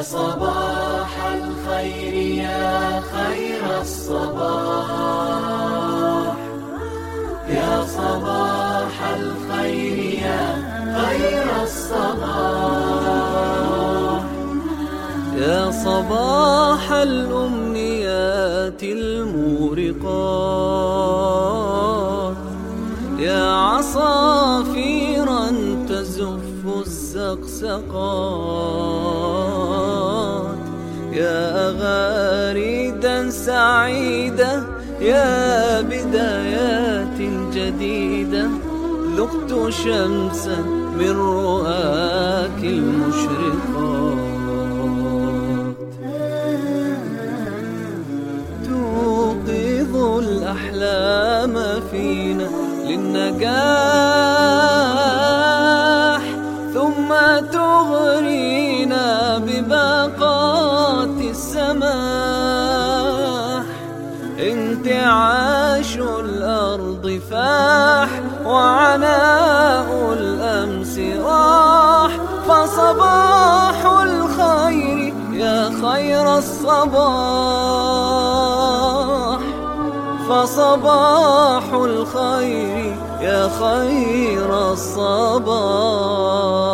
يا صباح الخير يا خير الصباح. يا صباح الخير يا خير الصباح. يا صباح الأمنيات المورقات. يا عصافيرا تزف الزقزقات. يا أغاريدا سعيدة يا بدايات جديدة. ذقت شمسا من رؤاك المشرقات. توقظ الأحلام فينا للنجاح ثم تغرينا الأرض فاح وعناء الأمس راح فصباح الخير يا خير الصباح. فصباح الخير يا خير الصباح.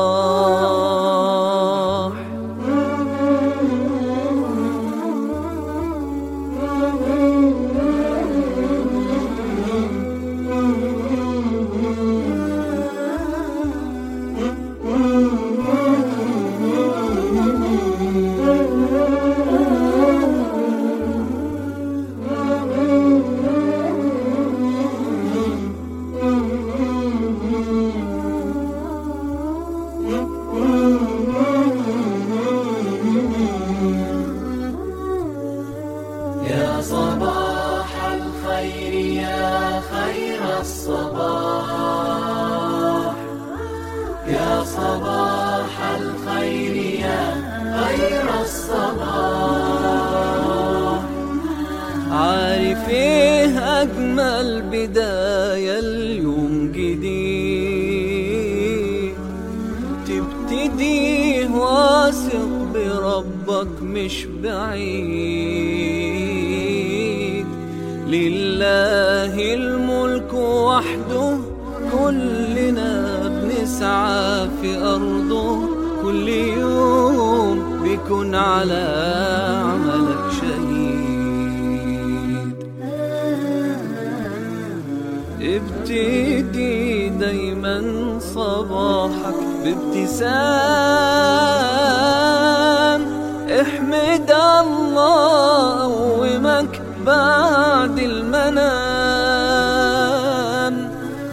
أجمل بداية اليوم جديد تبتدي واثق بربك مش بعيد. لله الملك وحده كلنا بنسعى في أرضه. كل يوم بيكون على عملك شهيد ابتدي دايما صباحك بابتسام. احمد الله قومك بعد المنام.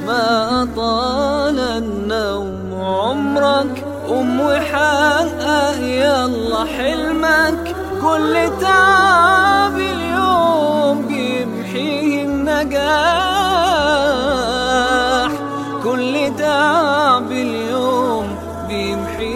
ما أطال النوم عمرك قوم وحقق يلا حلمك. كل تعب اليوم بيمحيه النجاة. اللي داب اليوم بيمحي